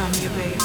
from you, baby.